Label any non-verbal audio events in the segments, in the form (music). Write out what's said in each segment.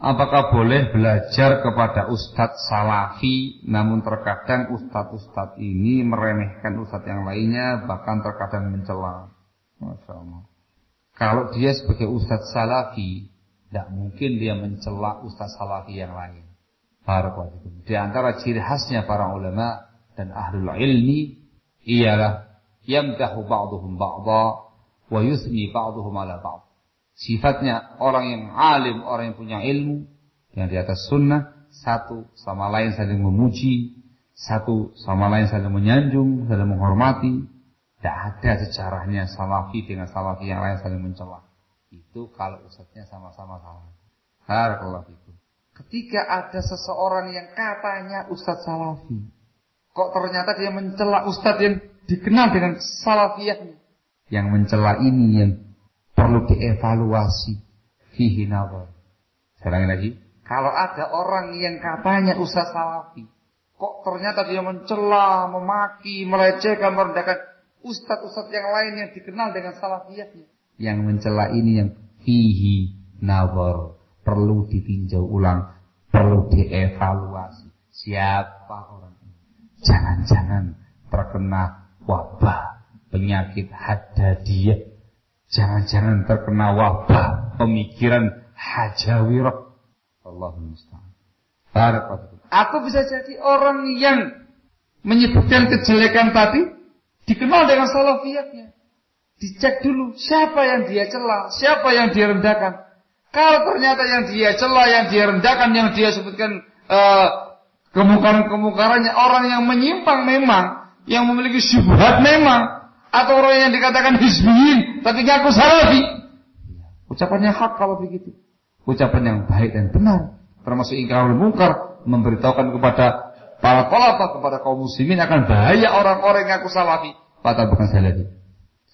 Apakah boleh belajar kepada ustadz salafi Namun terkadang ustadz-ustadz ini meremehkan ustadz yang lainnya Bahkan terkadang mencela? Masya Kalau dia sebagai ustadz salafi Tidak mungkin dia mencela ustadz salafi yang lain. Di antara ciri khasnya para ulama dan ahlul ilmi Ialah Yamdahu ba'duhum ba'da Wa yusmi ba'duhum ala ba'd Sifatnya orang yang alim, orang yang punya ilmu yang di atas sunnah, satu sama lain saling memuji, satu sama lain saling menyanjung, saling menghormati. Tidak ada sejarahnya salafi dengan salafi yang lain saling mencela. Itu kalau ustadznya sama-sama salah. Barakallahu itu. Ketika ada seseorang yang katanya ustadz salafi, kok ternyata dia mencela ustadz yang dikenal dengan salafiyahnya. Yang mencela ini yang perlu dievaluasi fihi nazar. Saya lagi. Kalau ada orang yang katanya Ustaz Salafi, kok ternyata dia mencela, memaki, melecehkan, merendahkan ustaz-ustaz yang lain yang dikenal dengan salafiyahnya. Yang mencela ini yang fihi nazar, perlu ditinjau ulang, perlu dievaluasi. Siapa orang ini? Jangan-jangan terkena wabah penyakit hadadiyah Jangan-jangan terkena wabah pemikiran hajawirah. Allahumma musta'an. Aku bisa jadi orang yang menyebutkan kejelekan tadi dikenal dengan salafiyatnya. Dicek dulu siapa yang dia celah, siapa yang dia rendahkan. Kalau ternyata yang dia celah, yang dia rendahkan, yang dia sebutkan uh, kemungkaran-kemungkarannya orang yang menyimpang memang, yang memiliki syubhat memang, atau orang yang dikatakan hizbiyin tapi ngaku salafi. Ucapannya hak kalau begitu. Ucapan yang baik dan benar. Termasuk ingkarul mungkar memberitahukan kepada para kolapa kepada kaum muslimin akan bahaya orang-orang yang ngaku salafi padahal bukan salafi.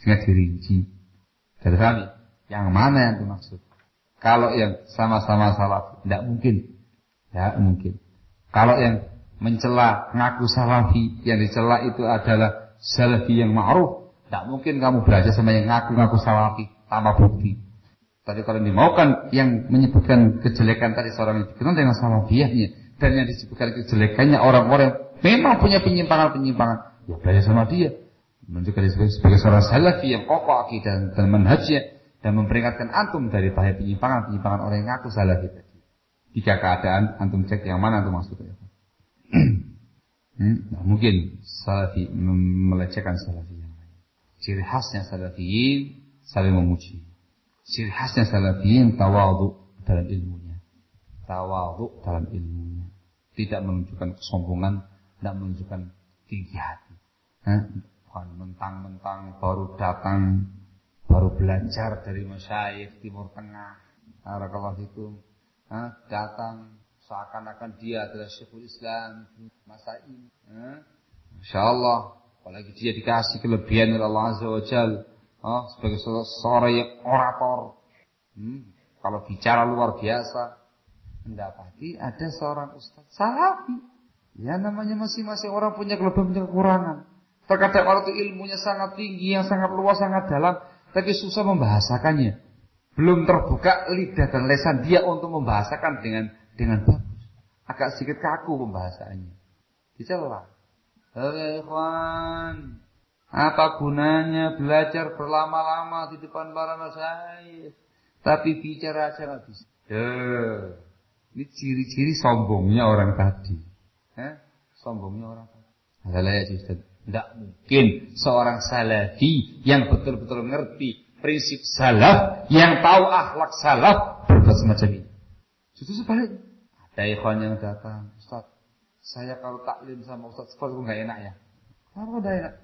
Sehingga dirinci. Dari kami, yang mana yang dimaksud? Kalau yang sama-sama salafi, tidak mungkin. Ya mungkin. Kalau yang mencela ngaku salafi, yang dicela itu adalah salafi yang ma'ruf, tidak mungkin kamu belajar sama yang ngaku-ngaku salafi tanpa bukti. Tapi kalau dimaukan yang menyebutkan kejelekan tadi seorang itu dengan salafiyahnya dan yang disebutkan kejelekannya orang-orang memang punya penyimpangan-penyimpangan, ya belajar sama dia. Menunjukkan sebagai, sebagai seorang salafi yang kokoh akidah dan manhajnya dan memperingatkan antum dari bahaya penyimpangan-penyimpangan orang yang ngaku salafi tadi. Jika keadaan antum cek yang mana antum maksudnya. (clears throat) hmm, mungkin salafi melecehkan salafi. Ciri khasnya salafiyin saling memuji. Ciri khasnya salafiyin tawadu dalam ilmunya. Tawadu dalam ilmunya. Tidak menunjukkan kesombongan, tidak menunjukkan tinggi hati. Bukan mentang-mentang baru datang, baru belajar dari masyayikh Timur Tengah. Barakallahu fikum. Datang seakan-akan dia adalah Syekhul Islam masa ini. Masya Allah Apalagi dia dikasih kelebihan oleh Allah Azza wa Jal. Oh, sebagai seorang yang orator. Hmm, kalau bicara luar biasa. Mendapati ada seorang ustaz salafi. Ya namanya masing-masing orang punya kelebihan punya kekurangan. Terkadang orang itu ilmunya sangat tinggi, yang sangat luas, sangat dalam. Tapi susah membahasakannya. Belum terbuka lidah dan lesan dia untuk membahasakan dengan dengan bagus. Agak sedikit kaku pembahasannya. Dicela. Hei ikhwan, apa gunanya belajar berlama-lama di depan para masyayikh, tapi bicara aja nggak bisa. Duh. Ini ciri-ciri sombongnya orang tadi. Eh? Sombongnya orang tadi. Adalah ya Ustaz. Tidak mungkin seorang salafi yang betul-betul ngerti prinsip salaf, yang tahu akhlak salaf, berbuat semacam ini. Justru sebaliknya. Ada ikhwan yang datang, Ustaz, saya kalau taklim sama Ustaz Sefar nggak enak ya. Kenapa nggak enak?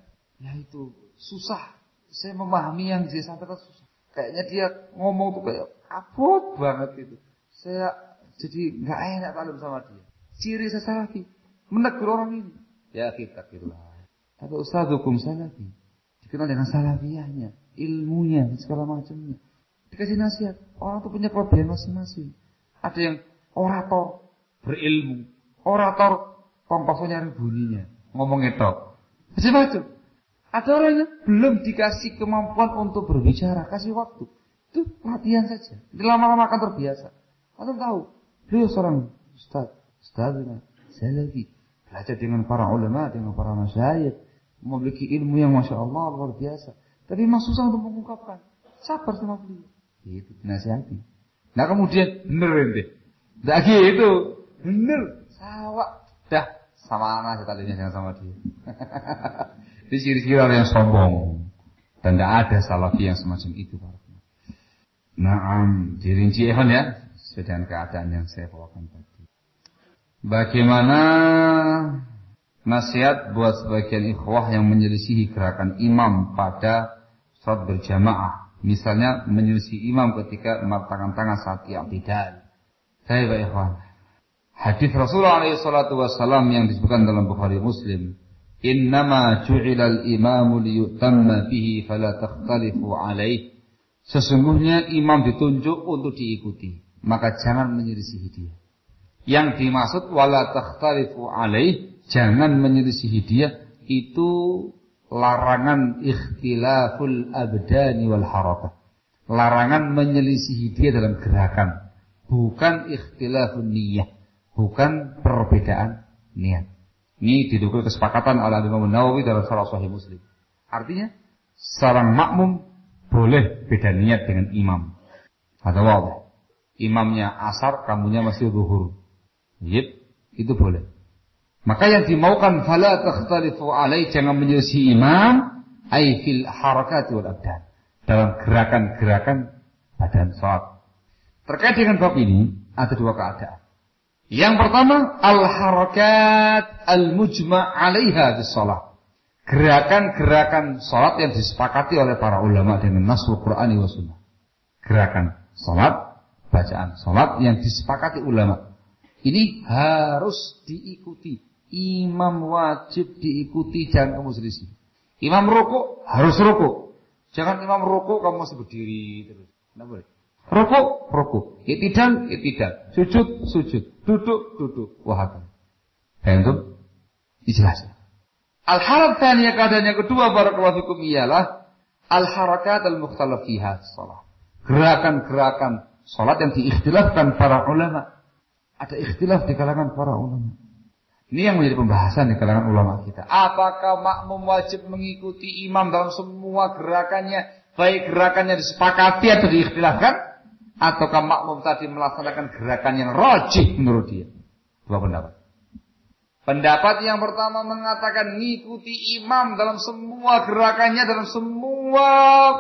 Ya itu susah. Saya memahami yang dia sampaikan susah. Kayaknya dia ngomong tuh kayak abot banget itu. Saya jadi nggak enak taklim sama dia. Ciri saya salafi. Menegur orang ini. Ya kita kira. Tapi Ustaz hukum salafi. Dikenal dengan salafiyahnya. Ilmunya, segala macamnya. Dikasih nasihat. Orang tuh punya problem masing-masing. Ada yang orator, berilmu. Orator Kompasnya nyari bunyinya. Ngomong itu. Macam-macam. Ada orang yang belum dikasih kemampuan untuk berbicara. Kasih waktu. Itu latihan saja. Lama-lama akan terbiasa. Anda tahu. Beliau seorang ustaz, ustaz salafi, belajar dengan para ulama, dengan para masyayikh, memiliki ilmu yang masya Allah luar biasa. Tapi memang susah untuk mengungkapkan. Sabar sama beliau. Itu nasihati. Nah kemudian bener ente. Tidak gitu. Bener. Sawak. Dah sama anak tadinya jangan sama dia. (laughs) Di ciri-ciri orang yang sombong. Dan tidak ada salafi yang semacam itu. Nah, dirinci Evan ya. Sedang keadaan yang saya bawakan tadi. Bagaimana nasihat buat sebagian ikhwah yang menyelisihi gerakan imam pada saat berjamaah. Misalnya menyelisihi imam ketika meletakkan tangan saat i'tidal. Saya Pak Ikhwan. Hadis Rasulullah SAW yang disebutkan dalam Bukhari Muslim. Innama ju'ilal imamu liyutamma bihi fala takhtalifu alaih. Sesungguhnya imam ditunjuk untuk diikuti. Maka jangan menyelisihi dia. Yang dimaksud wala takhtalifu alaih. Jangan menyelisihi dia. Itu larangan ikhtilaful abdani wal harakah. Larangan menyelisihi dia dalam gerakan. Bukan ikhtilafun niyah. Bukan perbedaan niat. Ini didukung kesepakatan oleh Imam Nawawi dalam salah sahih Muslim. Artinya, seorang makmum boleh beda niat dengan imam. Ada wabah. Imamnya asar, kamunya masih zuhur. Yip, itu boleh. Maka yang dimaukan fala takhtalifu alai jangan menyelisih imam ai fil harakat wal abdan. Dalam gerakan-gerakan badan salat. Terkait dengan bab ini ada dua keadaan. Yang pertama, al-harakat al-mujma' 'alaiha di shalah. Gerakan-gerakan salat yang disepakati oleh para ulama dengan nasul Qur'ani wa sunnah. Gerakan salat, bacaan salat yang disepakati ulama. Ini harus diikuti. Imam wajib diikuti, jangan kamu selisih. Imam rokok harus rokok. Jangan imam rokok kamu masih berdiri terus. Tidak boleh. Rukuk, rukuk. Itidal, itidal. Sujud, sujud. Duduk, duduk. Wahab. itu dijelaskan. Al-harat tanya keadaan yang kedua barakallahu fikum ialah al-harakat al-mukhtalaf fiha salat. Gerakan-gerakan salat yang diikhtilafkan para ulama. Ada ikhtilaf di kalangan para ulama. Ini yang menjadi pembahasan di kalangan ulama kita. Apakah makmum wajib mengikuti imam dalam semua gerakannya, baik gerakannya disepakati atau diikhtilafkan? Ataukah makmum tadi melaksanakan gerakan yang rojih menurut dia? Dua pendapat. Pendapat yang pertama mengatakan ngikuti imam dalam semua gerakannya, dalam semua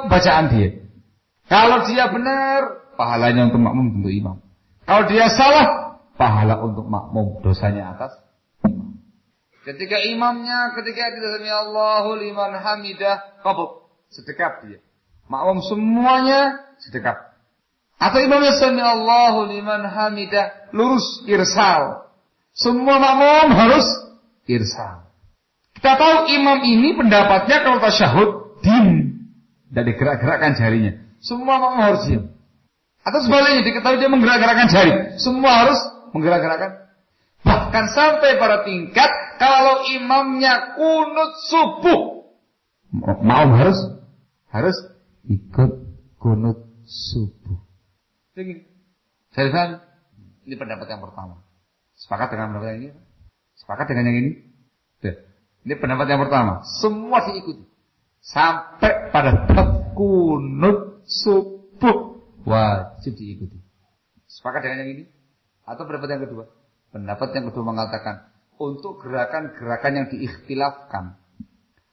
bacaan dia. Kalau dia benar, pahalanya untuk makmum untuk imam. Kalau dia salah, pahala untuk makmum, dosanya atas. Ketika imamnya, ketika tidak Allahu liman hamidah, kabut, sedekap dia. Makmum semuanya sedekap. Atau imamnya sami Allahu liman hamidah lurus irsal. Semua makmum harus irsal. Kita tahu imam ini pendapatnya kalau tasyahud dim dan digerak-gerakkan jarinya. Semua makmum harus diam. Atau sebaliknya diketahui dia menggerak-gerakkan jari. Semua harus menggerak-gerakkan. Bahkan sampai pada tingkat kalau imamnya kunut subuh. Makmum harus harus ikut kunut subuh. Begini. Saya ini pendapat yang pertama. Sepakat dengan pendapat yang ini? Sepakat dengan yang ini? Tuh. Ini pendapat yang pertama. Semua diikuti. Sampai pada bab kunut subuh. Wajib diikuti. Sepakat dengan yang ini? Atau pendapat yang kedua? Pendapat yang kedua mengatakan. Untuk gerakan-gerakan yang diikhtilafkan.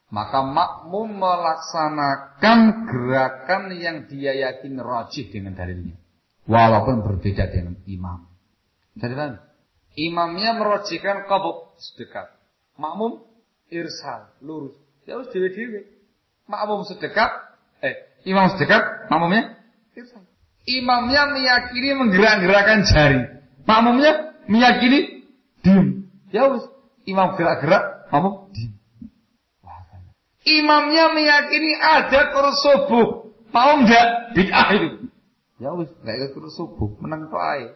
Maka makmum melaksanakan gerakan yang dia yakin rajih dengan dalilnya walaupun berbeda dengan imam. Jadi kan, imamnya merojikan kabuk sedekat. Makmum irsal, lurus. Ya harus dewe-dewe. Makmum sedekat, eh, imam sedekat, makmumnya irsal. Imamnya meyakini menggerak-gerakkan jari. Makmumnya meyakini diam. Ya wis, imam gerak-gerak, makmum diam. Imamnya meyakini ada kurus subuh. Mau enggak? Bid'ah itu. Ya wis, enggak ikut subuh, menang ae.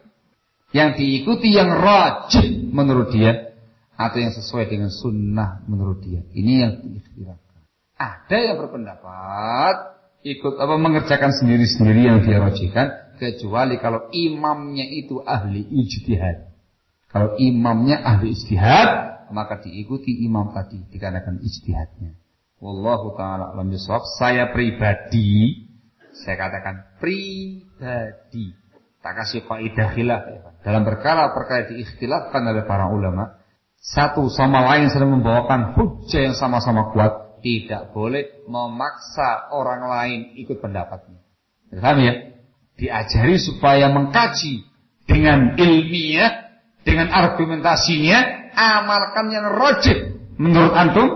Yang diikuti yang rajin menurut dia atau yang sesuai dengan sunnah menurut dia. Ini yang diikhtilafkan. Ada yang berpendapat ikut apa mengerjakan sendiri-sendiri yang dia rajihkan, kecuali kalau imamnya itu ahli ijtihad. Kalau imamnya ahli ijtihad, maka diikuti imam tadi dikarenakan ijtihadnya. Wallahu taala alam Saya pribadi, saya katakan pribadi. Tak kasih kaidah khilaf. Dalam perkara perkara diikhtilafkan oleh para ulama, satu sama lain sedang membawakan hujah yang sama-sama kuat, tidak boleh memaksa orang lain ikut pendapatnya. Paham ya? Diajari supaya mengkaji dengan ilmiah, dengan argumentasinya, amalkan yang rojib menurut antum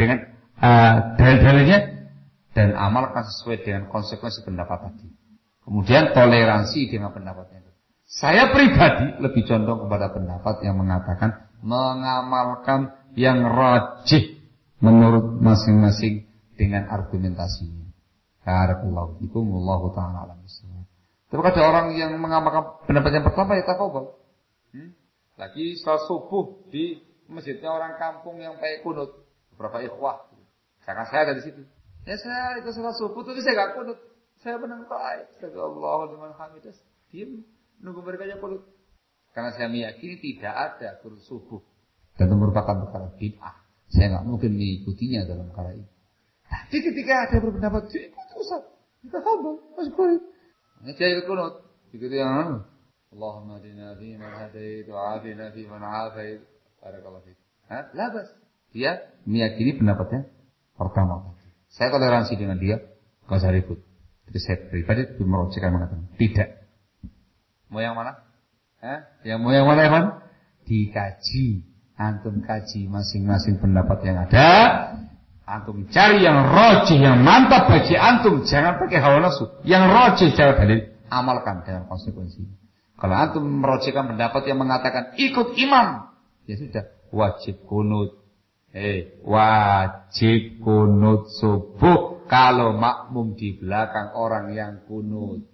dengan uh, dalil-dalilnya dan amalkan sesuai dengan konsekuensi pendapat tadi. Kemudian toleransi dengan pendapatnya. Saya pribadi lebih condong kepada pendapat yang mengatakan mengamalkan yang rajih menurut masing-masing dengan argumentasinya. Fikum wallahu taala alam Tapi ada orang yang mengamalkan pendapat yang pertama ya tafadhol. Hmm? Lagi salat subuh di masjidnya orang kampung yang pakai kunut. Beberapa ikhwah. Karena saya ada di situ. Ya saya itu salat subuh tapi saya gak kunut. Saya menang taat. Allah liman hamidah. Diam nunggu mereka yang kunut. Karena saya meyakini tidak ada kunut subuh dan itu merupakan perkara bid'ah. Saya nggak mungkin mengikutinya dalam perkara ini. Tapi ketika ada berpendapat, ikut Ustaz. Kita masih boleh. Ini ikut kunut. Begitu yang anu. Allahumma dina fi man hadait wa afina fi man afait. Barakallahu fiik. Labas. Dia meyakini pendapatnya pertama. Saya toleransi dengan dia, gak usah ribut. Jadi saya pribadi merojekkan mengatakan, tidak. Mau yang mana? Hah? Yang mau yang mana, Evan? Dikaji Antum kaji masing-masing pendapat yang ada. Antum cari yang rojih, yang mantap bagi antum. Jangan pakai hawa nafsu. Yang rojih cara dalil. Amalkan dengan konsekuensi. Kalau antum merojihkan pendapat yang mengatakan ikut imam. Ya sudah. Wajib kunut. Eh, wajib kunut subuh. Kalau makmum di belakang orang yang kunut.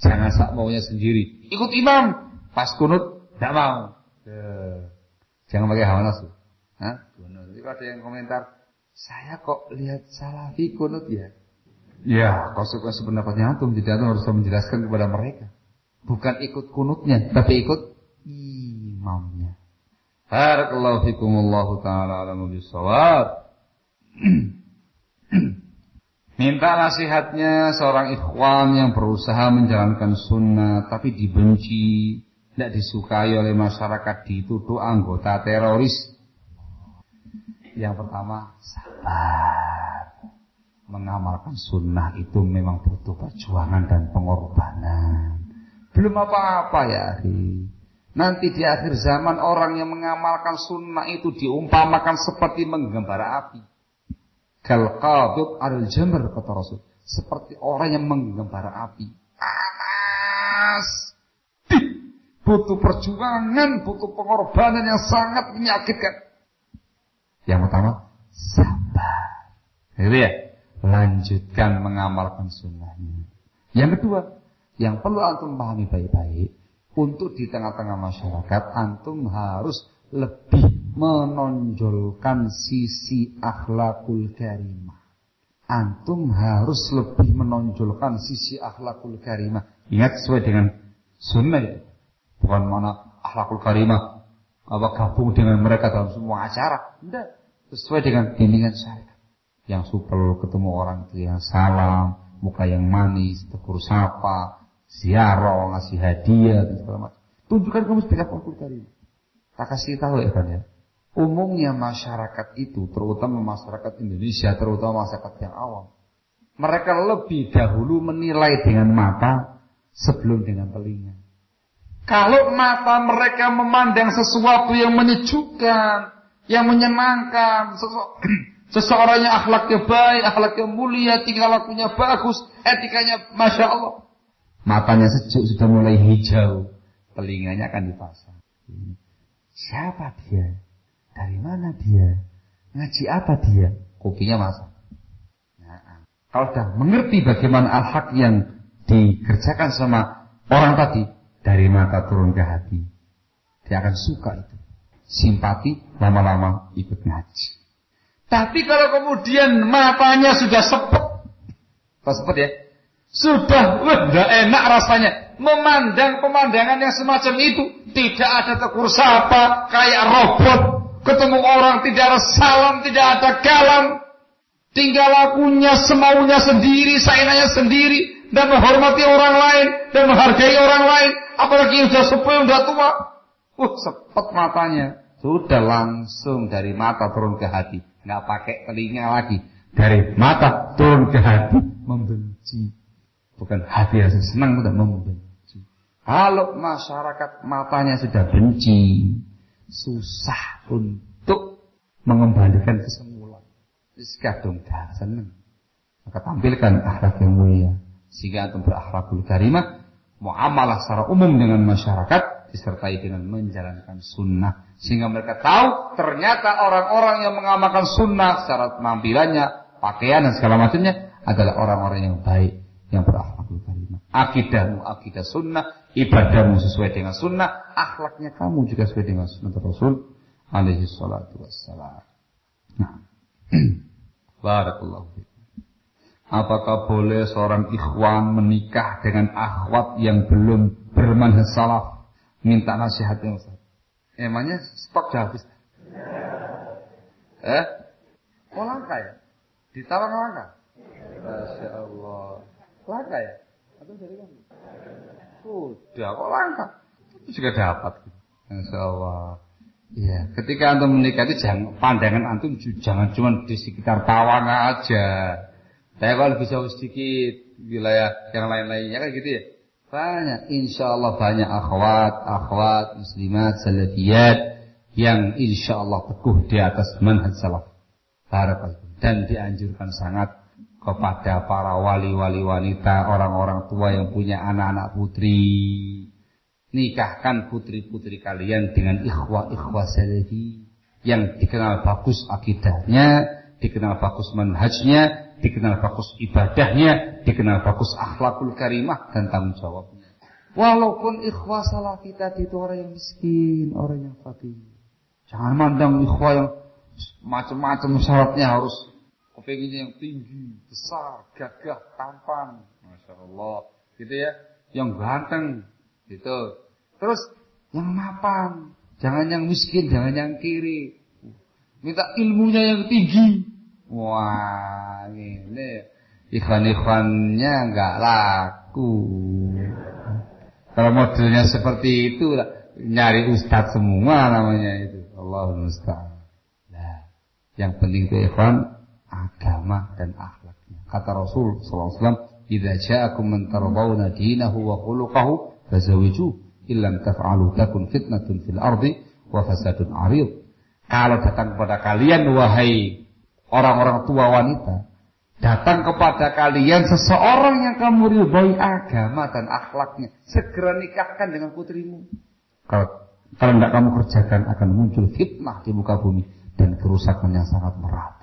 Jangan sak maunya sendiri. Ikut imam. Pas kunut, tidak mau. Jangan pakai hawa nafsu. Hah? Kunut. Jadi ada yang komentar, saya kok lihat salafi kunut ya. Ya, konsekuensi pendapatnya antum. Jadi antum harus menjelaskan kepada mereka. Bukan ikut kunutnya, tapi ikut imamnya. Barakallahu fikum taala alamu bisawab. (clears throat) Minta nasihatnya seorang ikhwan yang berusaha menjalankan sunnah tapi dibenci tidak disukai oleh masyarakat dituduh anggota teroris. Yang pertama, sabar. Mengamalkan sunnah itu memang butuh perjuangan dan pengorbanan. Belum apa-apa ya, Nanti di akhir zaman orang yang mengamalkan sunnah itu diumpamakan seperti menggembara api. Kal qadud al jamr kata Rasul. Seperti orang yang menggembara api. Panas butuh perjuangan, butuh pengorbanan yang sangat menyakitkan. Yang pertama, sabar. Gitu ya. Lanjutkan mengamalkan sunnahnya. Yang kedua, yang perlu antum pahami baik-baik, untuk di tengah-tengah masyarakat, antum harus lebih menonjolkan sisi akhlakul karimah. Antum harus lebih menonjolkan sisi akhlakul karimah. Ingat sesuai dengan sunnah ya. Bukan mana akhlakul karimah apa gabung dengan mereka dalam semua acara. Tidak. Sesuai dengan bimbingan saya. Yang supel ketemu orang itu yang salam, muka yang manis, tegur sapa, ziarah, ngasih hadiah dan segala macam. Tunjukkan kamu sebagai akhlakul karimah. Tak kasih tahu ya kan ya. Umumnya masyarakat itu, terutama masyarakat Indonesia, terutama masyarakat yang awam, mereka lebih dahulu menilai dengan mata sebelum dengan telinga. Kalau mata mereka memandang sesuatu yang menyejukkan, yang menyenangkan, (clears throat) seseorang yang akhlaknya baik, akhlaknya mulia, tingkah lakunya bagus, etikanya masya Allah. Matanya sejuk sudah mulai hijau, telinganya akan dipasang. Siapa dia? Dari mana dia? Ngaji apa dia? Kopinya masak. Nah, kalau sudah mengerti bagaimana al-haq yang dikerjakan sama orang tadi, dari mata turun ke hati. Dia akan suka itu. Simpati lama-lama ikut ngaji. Tapi kalau kemudian matanya sudah sepet. Apa sepet ya? Sudah, gak enak rasanya. memandang pemandangan yang semacam itu. Tidak ada tegur sapa, kayak robot. Ketemu orang tidak ada salam, tidak ada kalam. Tinggal lakunya semaunya sendiri, sainanya sendiri. Dan menghormati orang lain. Dan menghargai orang lain. Apalagi sudah sepuh, sudah tua. Uh, sepet matanya. Sudah langsung dari mata turun ke hati. Nggak pakai telinga lagi. Dari mata turun ke hati. Membenci. Bukan hati yang senang, udah membenci. Kalau masyarakat matanya sudah benci, susah untuk mengembalikan ke semula. Kadung dah senang. Maka tampilkan akhlak yang mulia. Sehingga antum berakhlakul karimah, muamalah secara umum dengan masyarakat disertai dengan menjalankan sunnah sehingga mereka tahu ternyata orang-orang yang mengamalkan sunnah secara penampilannya pakaian dan segala macamnya adalah orang-orang yang baik yang berakhlakul karimah. Akidahmu akidah sunnah, ibadahmu sesuai dengan sunnah, akhlaknya kamu juga sesuai dengan sunnah Rasul alaihi salatu wassalam. Nah. (clears throat) Barakallahu Apakah boleh seorang ikhwan menikah dengan akhwat yang belum bermanhaj salaf? Minta nasihatnya Ustaz. Emangnya stok sudah habis? Eh? Oh langka ya? Ditawar langka? Masya Allah. Langka ya? Atau dari kamu? Sudah, kok langka? Itu juga dapat. Masya Allah. Iya, ketika antum menikah itu jangan pandangan antum jangan cuma di sekitar tawang aja. Saya kalau jauh sedikit wilayah yang lain-lainnya kan gitu ya. Banyak, insya Allah banyak akhwat, akhwat, muslimat, salafiyat yang insya Allah teguh di atas manhaj salaf. Dan dianjurkan sangat kepada para wali-wali wanita, orang-orang tua yang punya anak-anak putri. Nikahkan putri-putri kalian dengan ikhwah-ikhwah salafi yang dikenal bagus akidahnya, dikenal bagus manhajnya, dikenal bagus ibadahnya, dikenal bagus akhlakul karimah dan tanggung jawabnya. Walaupun ikhwah salafi tadi itu orang yang miskin, orang yang fakir. Jangan mandang ikhwah yang macam-macam syaratnya harus Kepengennya yang tinggi, besar, gagah, tampan. Masya Allah. Gitu ya. Yang ganteng. Gitu. Terus yang mapan. Jangan yang miskin, jangan yang kiri. Minta ilmunya yang tinggi. Wah, ini ikhwan-ikhwannya nggak laku. Kalau modelnya seperti itu, nyari ustadz semua namanya itu. Allah musta'an. Nah, yang penting itu ikhwan agama dan akhlaknya. Kata Rasul SAW, "Idza ja'akum man tardawna dinahu wa khuluquhu fazawiju illam taf'alu takun fitnatun fil ardi wa fasadun 'arid." Kalau datang kepada kalian wahai orang-orang tua wanita, datang kepada kalian seseorang yang kamu ridhoi agama dan akhlaknya, segera nikahkan dengan putrimu. Kalau kalau tidak kamu kerjakan akan muncul fitnah di muka bumi dan kerusakan yang sangat merata.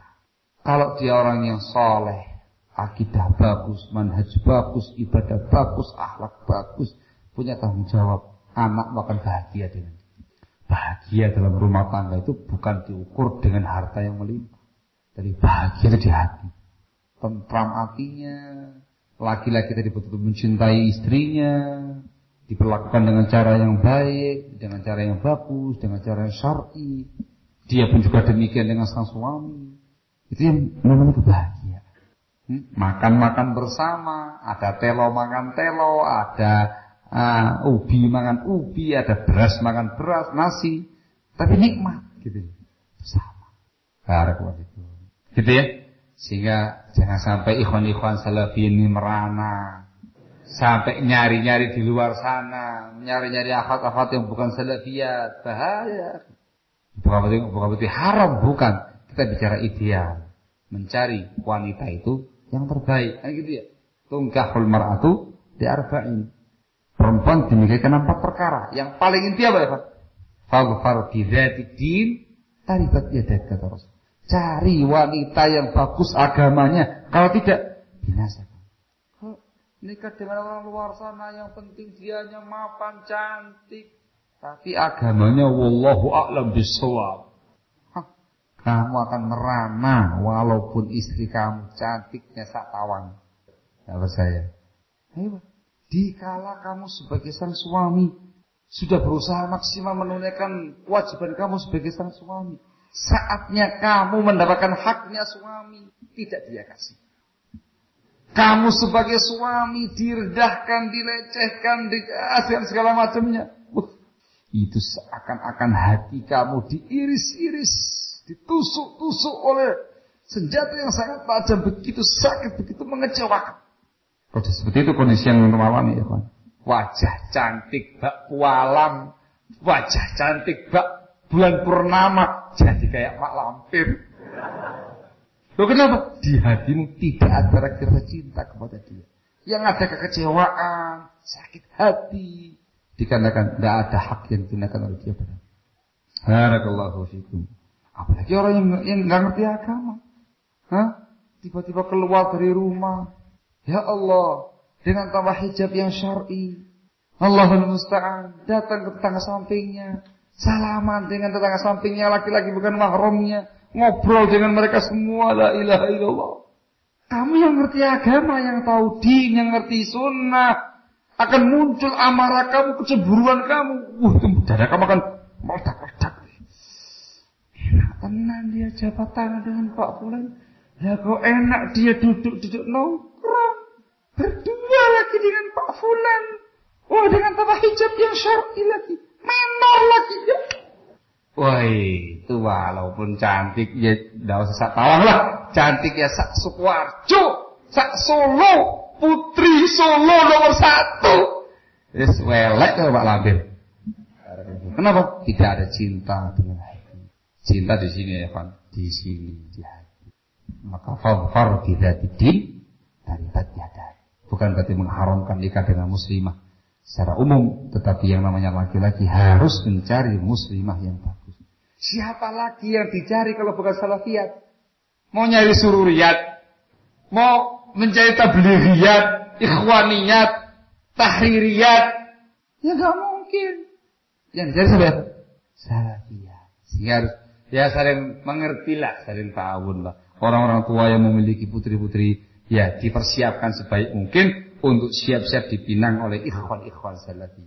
Kalau dia orang yang soleh, akidah bagus, manhaj bagus, ibadah bagus, akhlak bagus, punya tanggung jawab, anak akan bahagia dengan Bahagia dalam rumah tangga itu bukan diukur dengan harta yang melimpah. Tapi bahagia di hati. Tentram hatinya. Laki-laki tadi betul-betul mencintai istrinya. Diperlakukan dengan cara yang baik. Dengan cara yang bagus. Dengan cara yang syar'i. Dia pun juga demikian dengan sang suami. Itu yang namanya kebahagiaan. Hmm? Makan-makan bersama, ada telo makan telo, ada uh, ubi makan ubi, ada beras makan beras, nasi. Tapi nikmat gitu bersama. Itu. Gitu ya. Sehingga jangan sampai ikhwan-ikhwan salafi ini merana. Sampai nyari-nyari di luar sana, nyari-nyari akhlak-akhlak yang bukan salafiyat, bahaya. Bukan berarti, bukan berarti haram, bukan. Kita bicara ideal. Mencari wanita itu yang terbaik. Kan gitu ya. Tungkahul mar'atu di arba'in. Perempuan dimiliki empat perkara. Yang paling inti apa ya Pak? Faghfar bidzati din taribat yadaka kata Rasul. Cari wanita yang bagus agamanya. Kalau tidak, binasa. Nikah dengan orang luar sana yang penting dianya mapan cantik. Tapi agamanya wallahu a'lam bisawab kamu akan merana walaupun istri kamu cantiknya sak tawang. Saya? Ayo, Dikala kamu sebagai sang suami sudah berusaha maksimal menunaikan kewajiban kamu sebagai sang suami, saatnya kamu mendapatkan haknya suami tidak dia kasih. Kamu sebagai suami direndahkan, dilecehkan, dikasihkan segala macamnya. Itu seakan-akan hati kamu diiris-iris, ditusuk-tusuk oleh senjata yang sangat tajam, begitu sakit, begitu mengecewakan. Kalau seperti itu kondisi yang untuk alami ya Pak. Wajah cantik bak pualam, wajah cantik bak bulan purnama, jadi kayak Pak Lampir. Loh kenapa? Di hatimu tidak ada rasa cinta kepada dia. Yang ada kekecewaan, sakit hati. Dikarenakan tidak ada hak yang digunakan oleh dia. Barakallahu fikum. Apalagi orang yang nggak ngerti agama. Hah? Tiba-tiba keluar dari rumah. Ya Allah, dengan tambah hijab yang syar'i. Allahul musta'an datang ke tetangga sampingnya, salaman dengan tetangga sampingnya laki-laki bukan mahramnya, ngobrol dengan mereka semua la ilaha illallah. Kamu yang ngerti agama, yang tahu din, yang ngerti sunnah, akan muncul amarah kamu, kecemburuan kamu. Wah, itu dada kamu akan meledak-ledak. Enak tenang dia jabat tangan dengan Pak Fulan. Ya kok enak dia duduk-duduk nongkrong. Berdua lagi dengan Pak Fulan. Wah dengan tambah hijab yang syar'i lagi. Menor lagi ya. Wah itu walaupun cantik ya tidak usah sak tawang lah. Cantik ya sak Sukoharjo, sak Solo, putri Solo nomor satu. Yes, welek ya Pak Labir. Kenapa? Tidak ada cinta dengan. Cinta di sini ya Pak, di sini di hati. Maka fadfar bidatidin dari hati ada. Bukan berarti mengharamkan nikah dengan muslimah secara umum, tetapi yang namanya laki-laki harus mencari muslimah yang bagus. Siapa lagi yang dicari kalau bukan salafiyat? Mau nyari sururiyat, mau mencari tabligiyat, ikhwaniyat, tahririyat, ya gak mungkin. Yang dicari siapa? Salafiyat. Sehingga ya saling mengertilah, saling ta'awun lah. Orang-orang tua yang memiliki putri-putri ya dipersiapkan sebaik mungkin untuk siap-siap dipinang oleh ikhwan-ikhwan salafi.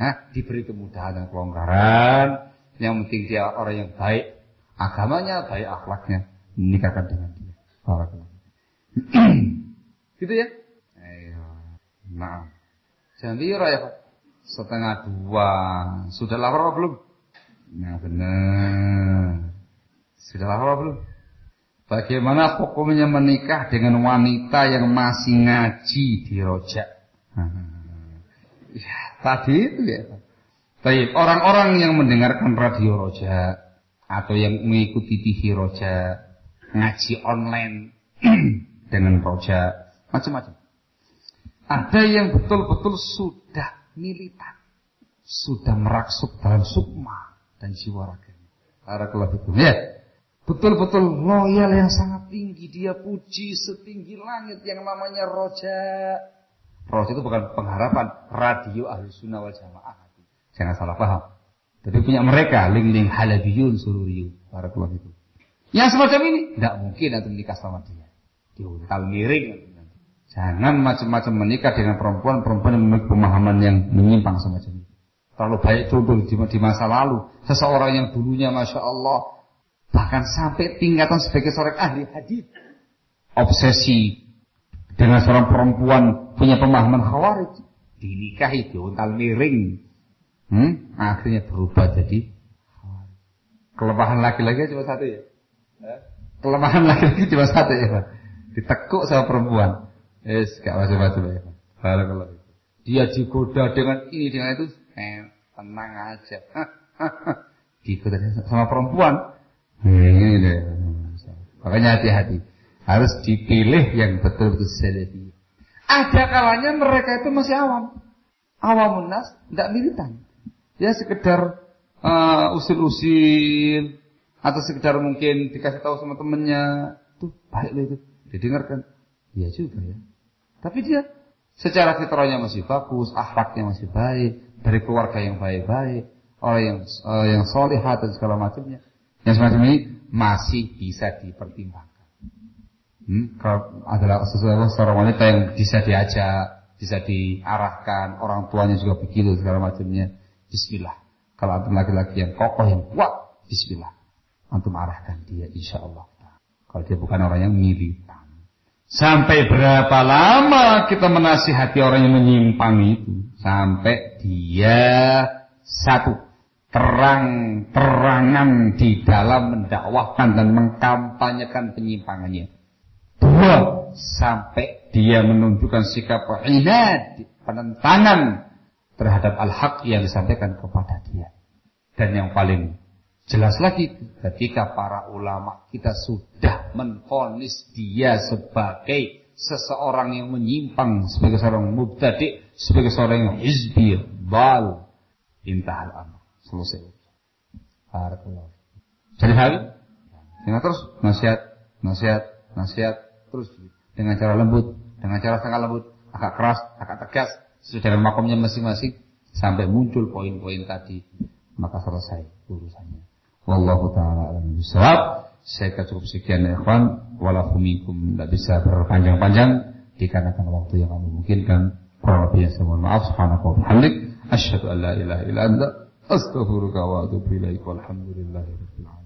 Nah, diberi kemudahan dan kelonggaran. Yang penting dia orang yang baik agamanya, baik akhlaknya, menikahkan dengan dia. (clears throat) gitu ya? Ayo. Nah, jam biru ya? Setengah dua. Sudah lapar belum? Nah benar. Sudah lapar belum? Bagaimana hukumnya menikah dengan wanita yang masih ngaji di rojak? Ya, tadi itu ya. Baik, orang-orang yang mendengarkan radio rojak atau yang mengikuti TV rojak, ngaji online (clears throat) dengan rojak, macam-macam. Ada yang betul-betul sudah militan, sudah meraksuk dalam sukma dan jiwa raganya. Barakallahu fikum. Ya, betul-betul loyal yang sangat tinggi. Dia puji setinggi langit yang namanya roja. Roja itu bukan pengharapan radio ahli sunnah wal jamaah. Jangan salah paham. Tapi punya mereka, ling-ling halabiyun sururiyu. Barakallahu itu. Yang semacam ini, tidak mungkin nanti menikah sama dia. Diuntal miring. Jangan macam-macam menikah dengan perempuan-perempuan yang memiliki pemahaman yang menyimpang semacam itu. Terlalu baik contoh di masa lalu. Seseorang yang dulunya Masya Allah Bahkan sampai tingkatan sebagai seorang ahli hadis. Obsesi dengan seorang perempuan punya pemahaman khawarij. Dinikahi diuntal miring. Hmm? Akhirnya berubah jadi Kelemahan laki-laki cuma satu ya? Kelemahan laki-laki cuma satu ya Ditekuk sama perempuan. Yes, gak macam-macam ya Dia digoda dengan ini, dengan itu. Eh, tenang aja. (laughs) digoda sama perempuan ini deh. Makanya hati-hati. Harus dipilih yang betul-betul salafi. Ada kalanya mereka itu masih awam. Awam nas, tidak militan. Ya sekedar uh, usil-usil atau sekedar mungkin dikasih tahu sama temennya, tuh baik loh itu, didengarkan. Iya juga ya. Tapi dia secara fitrahnya masih bagus, akhlaknya masih baik, dari keluarga yang baik-baik, orang yang uh, yang solihah dan segala macamnya. Yang semacam ini masih bisa dipertimbangkan. Hmm, kalau adalah sesuatu seorang wanita yang bisa diajak bisa diarahkan, orang tuanya juga begitu segala macamnya. Bismillah. Kalau antum laki-laki yang kokoh yang kuat, Bismillah. Antum arahkan dia insya Allah. Kalau dia bukan orang yang militan. Sampai berapa lama kita menasihati orang yang menyimpang itu? Sampai dia satu terang-terangan di dalam mendakwahkan dan mengkampanyekan penyimpangannya. Dua, sampai dia menunjukkan sikap inad, penentangan terhadap al-haq yang disampaikan kepada dia. Dan yang paling jelas lagi ketika para ulama kita sudah menfonis dia sebagai seseorang yang menyimpang, sebagai seorang mubtadi, sebagai seorang yang hizbi, bal, intahal amr. Selesai. Barakallah. Jadi hal, dengan terus nasihat, nasihat, nasihat, terus dengan cara lembut, dengan cara sangat lembut, agak keras, agak tegas, sesuai dengan makomnya masing-masing sampai muncul poin-poin tadi, maka selesai urusannya. Wallahu taala alam bisawab. Saya cukup sekian ya ikhwan, walafu minkum tidak bisa berpanjang-panjang dikarenakan waktu yang kami mungkinkan. Kurang lebih saya mohon maaf. Subhanahu wa bihamdik. Asyhadu an la ilaha illa anta astaghfiruka wa atubu ilaik. Walhamdulillahirabbil alamin.